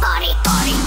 body, body.